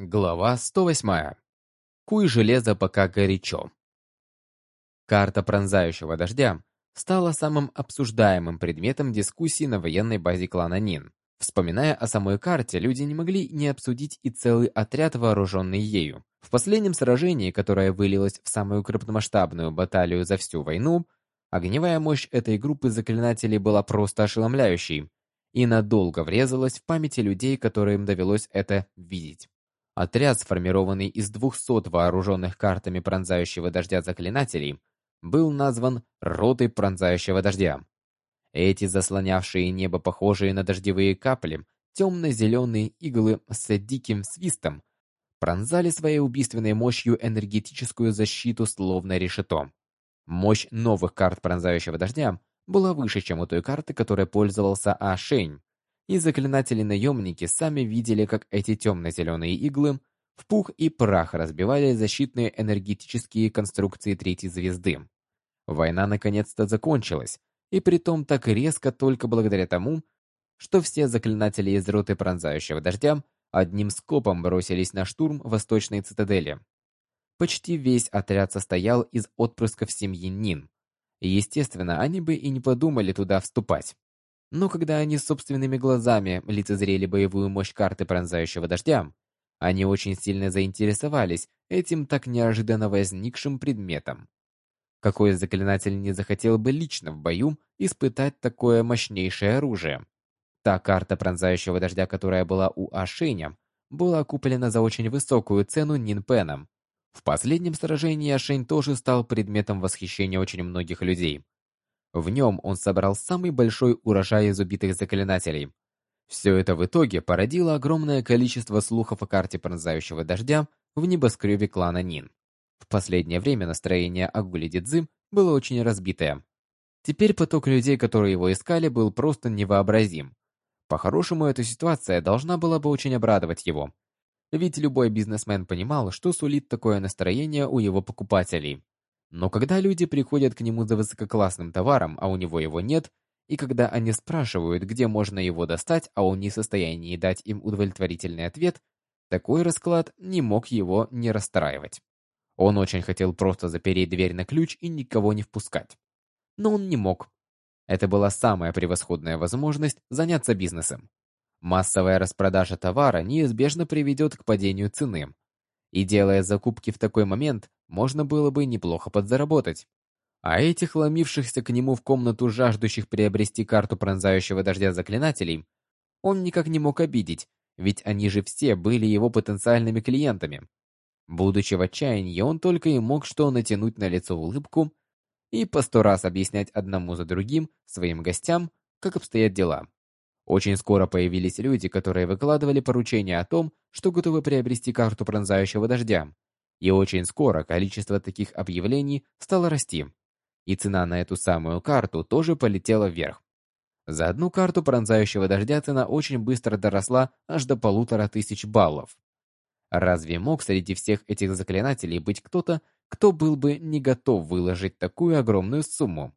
Глава 108. Куй железо, пока горячо. Карта пронзающего дождя стала самым обсуждаемым предметом дискуссии на военной базе клана Нин. Вспоминая о самой карте, люди не могли не обсудить и целый отряд, вооруженный ею. В последнем сражении, которое вылилось в самую крупномасштабную баталию за всю войну, огневая мощь этой группы заклинателей была просто ошеломляющей и надолго врезалась в памяти людей, которым довелось это видеть. Отряд, сформированный из 200 вооруженных картами пронзающего дождя заклинателей, был назван «Ротой пронзающего дождя». Эти заслонявшие небо похожие на дождевые капли, темно-зеленые иглы с диким свистом, пронзали своей убийственной мощью энергетическую защиту словно решето. Мощь новых карт пронзающего дождя была выше, чем у той карты, которой пользовался Ашень и заклинатели-наемники сами видели, как эти темно-зеленые иглы в пух и прах разбивали защитные энергетические конструкции третьей звезды. Война наконец-то закончилась, и притом так резко только благодаря тому, что все заклинатели из роты пронзающего дождя одним скопом бросились на штурм восточной цитадели. Почти весь отряд состоял из отпрысков семьи Нин, естественно, они бы и не подумали туда вступать. Но когда они собственными глазами лицезрели боевую мощь карты пронзающего дождя, они очень сильно заинтересовались этим так неожиданно возникшим предметом. Какой заклинатель не захотел бы лично в бою испытать такое мощнейшее оружие? Та карта пронзающего дождя, которая была у Ашеня, была куплена за очень высокую цену Нинпеном. В последнем сражении Ашень тоже стал предметом восхищения очень многих людей. В нем он собрал самый большой урожай из убитых заклинателей. Все это в итоге породило огромное количество слухов о карте пронзающего дождя в небоскребе клана Нин. В последнее время настроение Агули Дидзы было очень разбитое. Теперь поток людей, которые его искали, был просто невообразим. По-хорошему, эта ситуация должна была бы очень обрадовать его. Ведь любой бизнесмен понимал, что сулит такое настроение у его покупателей. Но когда люди приходят к нему за высококлассным товаром, а у него его нет, и когда они спрашивают, где можно его достать, а он не в состоянии дать им удовлетворительный ответ, такой расклад не мог его не расстраивать. Он очень хотел просто запереть дверь на ключ и никого не впускать. Но он не мог. Это была самая превосходная возможность заняться бизнесом. Массовая распродажа товара неизбежно приведет к падению цены. И делая закупки в такой момент, можно было бы неплохо подзаработать. А этих ломившихся к нему в комнату жаждущих приобрести карту пронзающего дождя заклинателей он никак не мог обидеть, ведь они же все были его потенциальными клиентами. Будучи в отчаянии, он только и мог что натянуть на лицо улыбку и по сто раз объяснять одному за другим своим гостям, как обстоят дела. Очень скоро появились люди, которые выкладывали поручения о том, что готовы приобрести карту пронзающего дождя, и очень скоро количество таких объявлений стало расти, и цена на эту самую карту тоже полетела вверх. За одну карту пронзающего дождя цена очень быстро доросла аж до полутора тысяч баллов. Разве мог среди всех этих заклинателей быть кто-то, кто был бы не готов выложить такую огромную сумму?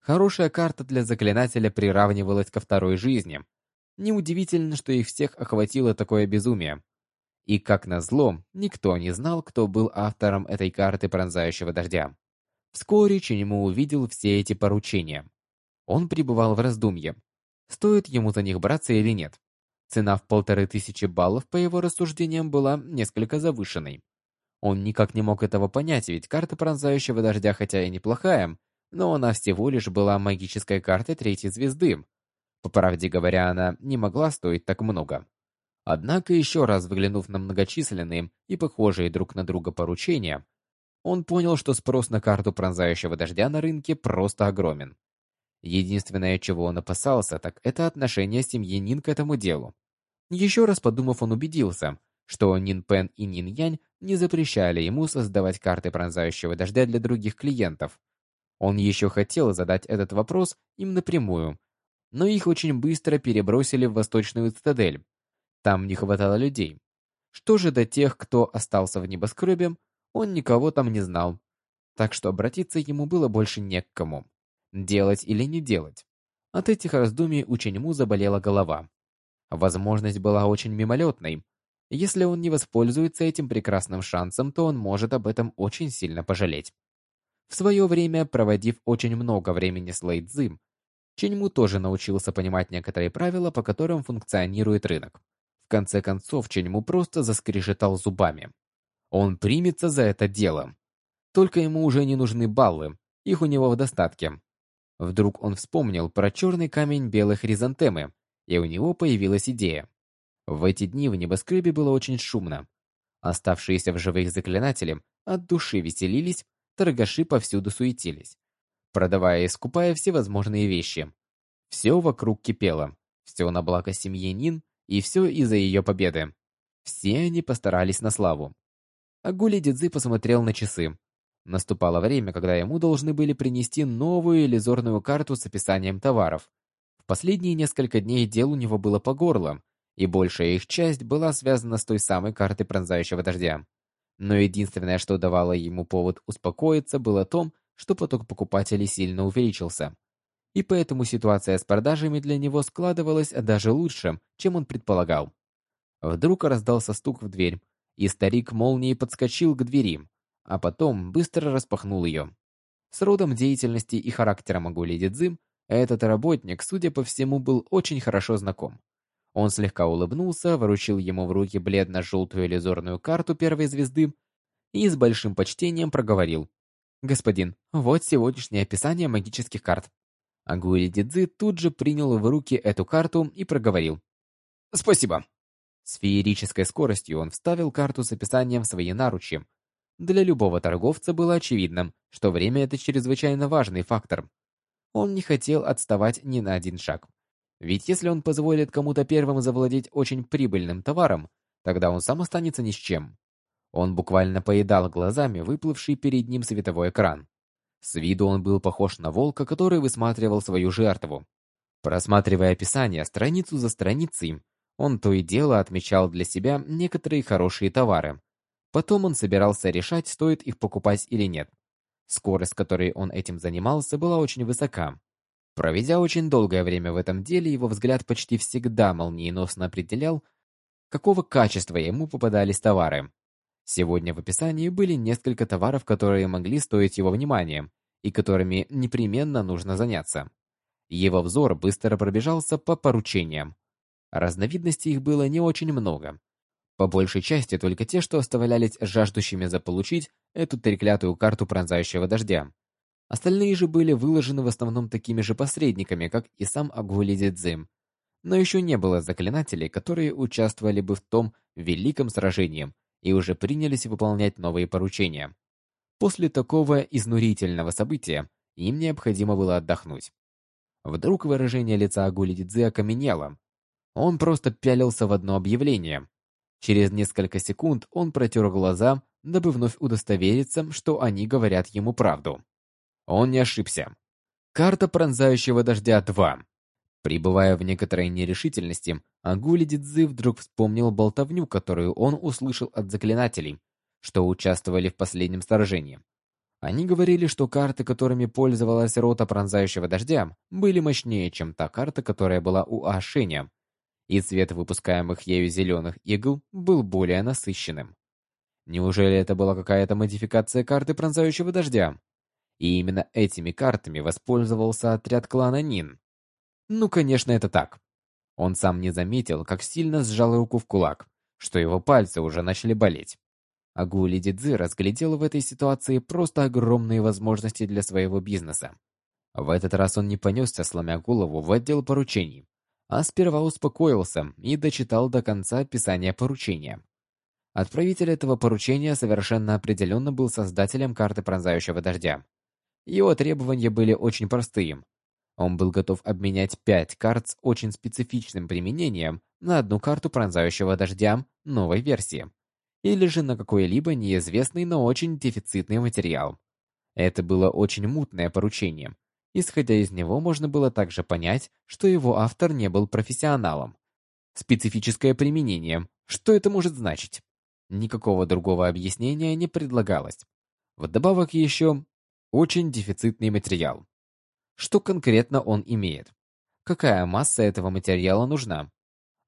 Хорошая карта для заклинателя приравнивалась ко второй жизни. Неудивительно, что их всех охватило такое безумие. И, как назло, никто не знал, кто был автором этой карты пронзающего дождя. Вскоре Ченему увидел все эти поручения. Он пребывал в раздумье, стоит ему за них браться или нет. Цена в полторы тысячи баллов, по его рассуждениям, была несколько завышенной. Он никак не мог этого понять, ведь карта пронзающего дождя хотя и неплохая, но она всего лишь была магической картой третьей звезды. По правде говоря, она не могла стоить так много. Однако, еще раз взглянув на многочисленные и похожие друг на друга поручения, он понял, что спрос на карту пронзающего дождя на рынке просто огромен. Единственное, чего он опасался, так это отношение семьи Нин к этому делу. Еще раз подумав, он убедился, что Нин Пен и Нин Янь не запрещали ему создавать карты пронзающего дождя для других клиентов. Он еще хотел задать этот вопрос им напрямую, но их очень быстро перебросили в Восточную цитадель, там не хватало людей. Что же до тех, кто остался в небоскребе, он никого там не знал. Так что обратиться ему было больше не к кому. Делать или не делать. От этих раздумий у Ченьму заболела голова. Возможность была очень мимолетной, Если он не воспользуется этим прекрасным шансом, то он может об этом очень сильно пожалеть. В свое время, проводив очень много времени с Лэйдзым, Ченьму тоже научился понимать некоторые правила, по которым функционирует рынок. В конце концов, Ченьму просто заскрежетал зубами. Он примется за это дело. Только ему уже не нужны баллы, их у него в достатке. Вдруг он вспомнил про черный камень белой хризантемы, и у него появилась идея. В эти дни в небоскребе было очень шумно. Оставшиеся в живых заклинатели от души веселились, торгаши повсюду суетились, продавая и скупая всевозможные вещи. Все вокруг кипело, все на благо семьи Нин и все из-за ее победы. Все они постарались на славу. Агули Дидзи посмотрел на часы. Наступало время, когда ему должны были принести новую иллюзорную карту с описанием товаров. В последние несколько дней дел у него было по горло, и большая их часть была связана с той самой картой пронзающего дождя. Но единственное, что давало ему повод успокоиться, было то, что поток покупателей сильно увеличился. И поэтому ситуация с продажами для него складывалась даже лучше, чем он предполагал. Вдруг раздался стук в дверь, и старик молнией подскочил к двери, а потом быстро распахнул ее. С родом деятельности и характером Агули Дидзим этот работник, судя по всему, был очень хорошо знаком. Он слегка улыбнулся, вручил ему в руки бледно-желтую иллюзорную карту первой звезды и с большим почтением проговорил. «Господин, вот сегодняшнее описание магических карт». Агури Дидзи тут же принял в руки эту карту и проговорил. «Спасибо». С феерической скоростью он вставил карту с описанием в свои наручи. Для любого торговца было очевидно, что время – это чрезвычайно важный фактор. Он не хотел отставать ни на один шаг. Ведь если он позволит кому-то первым завладеть очень прибыльным товаром, тогда он сам останется ни с чем. Он буквально поедал глазами выплывший перед ним световой экран. С виду он был похож на волка, который высматривал свою жертву. Просматривая описание страницу за страницей, он то и дело отмечал для себя некоторые хорошие товары. Потом он собирался решать, стоит их покупать или нет. Скорость, которой он этим занимался, была очень высока. Проведя очень долгое время в этом деле, его взгляд почти всегда молниеносно определял, какого качества ему попадались товары. Сегодня в описании были несколько товаров, которые могли стоить его внимания и которыми непременно нужно заняться. Его взор быстро пробежался по поручениям. Разновидностей их было не очень много. По большей части только те, что оставлялись жаждущими заполучить эту треклятую карту пронзающего дождя. Остальные же были выложены в основном такими же посредниками, как и сам Агули Дидзим. Но еще не было заклинателей, которые участвовали бы в том великом сражении и уже принялись выполнять новые поручения. После такого изнурительного события им необходимо было отдохнуть. Вдруг выражение лица Агули Дидзи окаменело. Он просто пялился в одно объявление. Через несколько секунд он протер глаза, дабы вновь удостовериться, что они говорят ему правду. Он не ошибся. Карта пронзающего дождя 2. Прибывая в некоторой нерешительности, Агули Дидзы вдруг вспомнил болтовню, которую он услышал от заклинателей, что участвовали в последнем сражении. Они говорили, что карты, которыми пользовалась рота пронзающего дождя, были мощнее, чем та карта, которая была у Ашеня, и цвет выпускаемых ею зеленых игл был более насыщенным. Неужели это была какая-то модификация карты пронзающего дождя? И именно этими картами воспользовался отряд клана Нин. Ну, конечно, это так. Он сам не заметил, как сильно сжал руку в кулак, что его пальцы уже начали болеть. Агули Дидзи разглядел в этой ситуации просто огромные возможности для своего бизнеса. В этот раз он не понесся, сломя голову, в отдел поручений, а сперва успокоился и дочитал до конца описание поручения. Отправитель этого поручения совершенно определенно был создателем карты пронзающего дождя. Его требования были очень простые. Он был готов обменять пять карт с очень специфичным применением на одну карту пронзающего дождя новой версии, или же на какой-либо неизвестный, но очень дефицитный материал. Это было очень мутное поручение. Исходя из него, можно было также понять, что его автор не был профессионалом. Специфическое применение. Что это может значить? Никакого другого объяснения не предлагалось. Вдобавок еще очень дефицитный материал. Что конкретно он имеет? Какая масса этого материала нужна?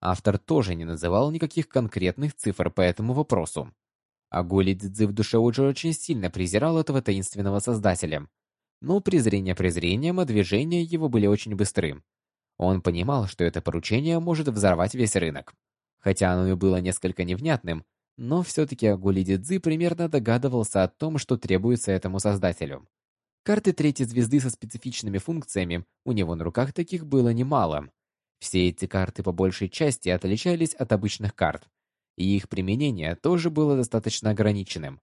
Автор тоже не называл никаких конкретных цифр по этому вопросу. А Голи Цзы в душе уже очень сильно презирал этого таинственного создателя. Но презрение презрением, а движения его были очень быстры. Он понимал, что это поручение может взорвать весь рынок. Хотя оно и было несколько невнятным, но все-таки Агули Дидзи примерно догадывался о том, что требуется этому создателю. Карты третьей звезды со специфичными функциями у него на руках таких было немало. Все эти карты по большей части отличались от обычных карт, и их применение тоже было достаточно ограниченным.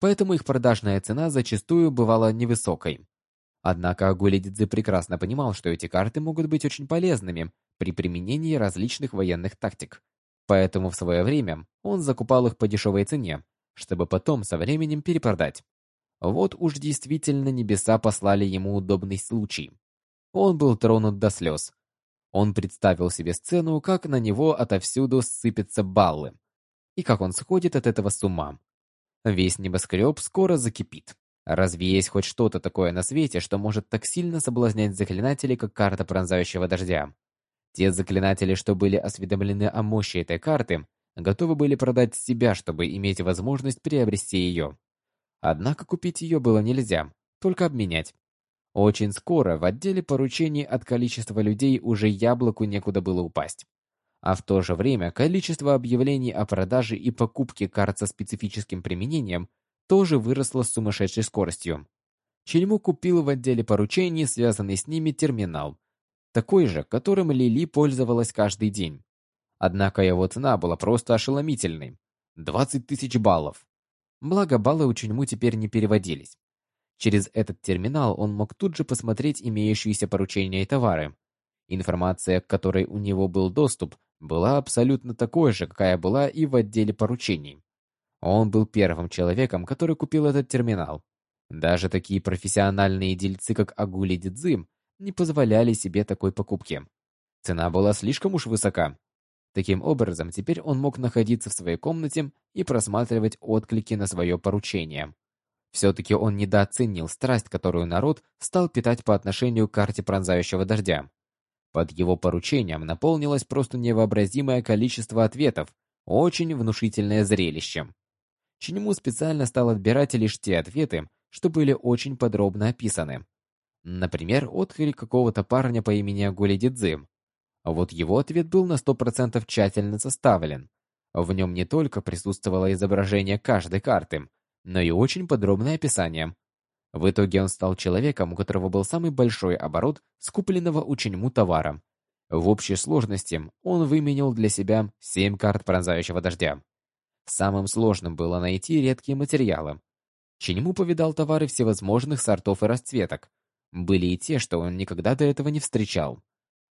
Поэтому их продажная цена зачастую бывала невысокой. Однако Агулидидзе прекрасно понимал, что эти карты могут быть очень полезными при применении различных военных тактик. Поэтому в свое время он закупал их по дешевой цене, чтобы потом со временем перепродать. Вот уж действительно небеса послали ему удобный случай. Он был тронут до слез. Он представил себе сцену, как на него отовсюду сыпятся баллы, и как он сходит от этого с ума. Весь небоскреб скоро закипит. Разве есть хоть что-то такое на свете, что может так сильно соблазнять заклинателей, как карта пронзающего дождя? Те заклинатели, что были осведомлены о мощи этой карты, готовы были продать себя, чтобы иметь возможность приобрести ее. Однако купить ее было нельзя, только обменять. Очень скоро в отделе поручений от количества людей уже яблоку некуда было упасть. А в то же время количество объявлений о продаже и покупке карт со специфическим применением тоже выросло с сумасшедшей скоростью. Чельму купил в отделе поручений, связанный с ними, терминал, такой же, которым Лили пользовалась каждый день. Однако его цена была просто ошеломительной – 20 тысяч баллов. Благо, баллы у Чельму теперь не переводились. Через этот терминал он мог тут же посмотреть имеющиеся поручения и товары. Информация, к которой у него был доступ, была абсолютно такой же, какая была и в отделе поручений. Он был первым человеком, который купил этот терминал. Даже такие профессиональные дельцы, как Агули Дидзы, не позволяли себе такой покупки. Цена была слишком уж высока. Таким образом, теперь он мог находиться в своей комнате и просматривать отклики на свое поручение. Все-таки он недооценил страсть, которую народ стал питать по отношению к карте пронзающего дождя. Под его поручением наполнилось просто невообразимое количество ответов, очень внушительное зрелище. Чиньму специально стал отбирать лишь те ответы, что были очень подробно описаны. Например, отклик какого-то парня по имени Агули Дидзи. Вот его ответ был на 100% тщательно составлен. В нем не только присутствовало изображение каждой карты, но и очень подробное описание. В итоге он стал человеком, у которого был самый большой оборот скупленного у Чиньму товара. В общей сложности он выменил для себя 7 карт пронзающего дождя. Самым сложным было найти редкие материалы. Чиньму повидал товары всевозможных сортов и расцветок. Были и те, что он никогда до этого не встречал.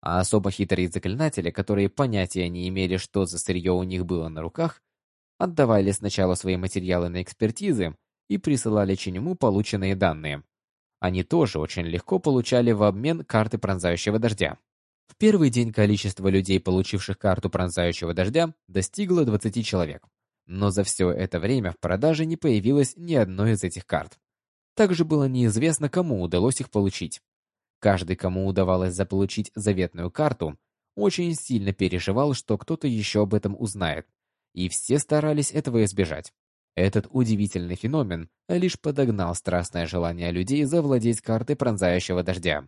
А особо хитрые заклинатели, которые понятия не имели, что за сырье у них было на руках, отдавали сначала свои материалы на экспертизы и присылали Чиньму полученные данные. Они тоже очень легко получали в обмен карты пронзающего дождя. В первый день количество людей, получивших карту пронзающего дождя, достигло 20 человек. Но за все это время в продаже не появилось ни одной из этих карт. Также было неизвестно, кому удалось их получить. Каждый, кому удавалось заполучить заветную карту, очень сильно переживал, что кто-то еще об этом узнает, и все старались этого избежать. Этот удивительный феномен лишь подогнал страстное желание людей завладеть картой пронзающего дождя.